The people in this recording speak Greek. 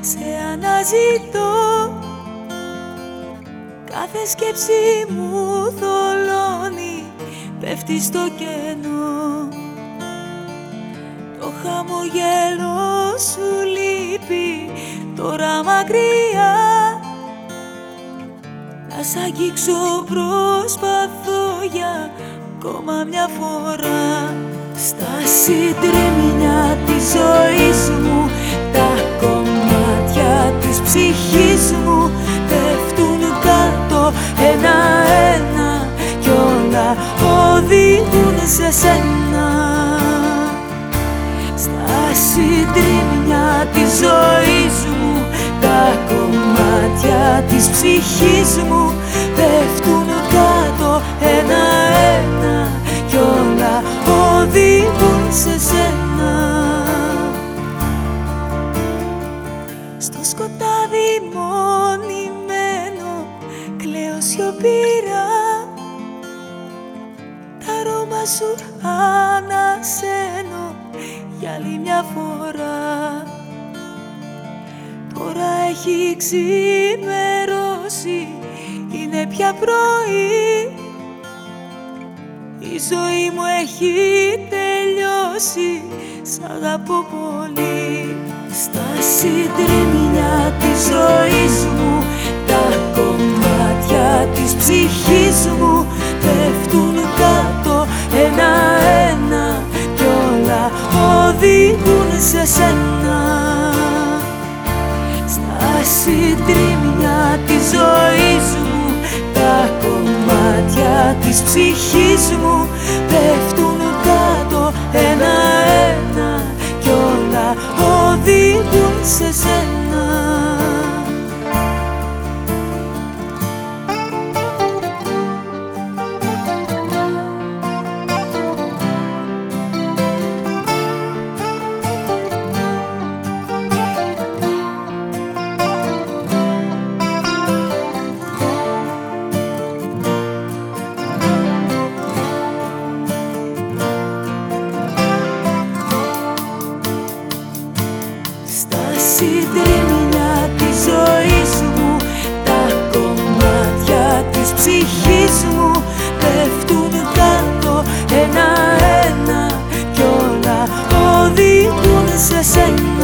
Σε αναζητώ. Κάθε σκέψη μου θολώνει Πέφτει στο κενό. Το χαμογέλο σου λείπει Τώρα μακριά. Να σ' αγγίξω προσπαθώ για ακόμα μια φορά. Στα συντρίμμια της ζωής σε σένα Στα συντρίμμια της ζωής μου Τα κομμάτια της ψυχής μου Πέφτουν κάτω ένα-ένα Κι όλα οδηγούν σε σένα. Στο σκοτάδι μονημένο Κλαίω σιωπηρά Τα αρώμα σου ανασένω Για άλλη μια φορά. Τώρα έχει ξημερώσει Είναι πια πρωί. Η ζωή μου έχει τελειώσει Σ' αγαπώ πολύ. Στα συντρίμμια της ζωής μου Τα κομμάτια της ψυχής σε σένα. Στα συντρίμμια της ζωής μου Τα κομμάτια της ψυχής μου Πέφτουν κάτω ένα-ένα Κι όλα οδηγούν σε σένα Στα συντρίμμια της ζωής μου Τα κομμάτια της ψυχής μου Πέφτουν κάτω. Ένα-ένα Κι όλα οδηγούν σε σένα